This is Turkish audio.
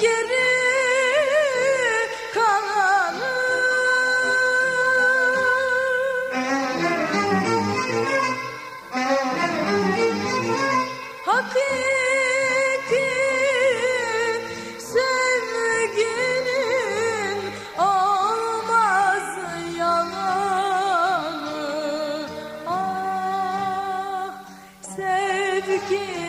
geri kalanı. Hakiki sevginin olmaz yalanı. Ah sevginin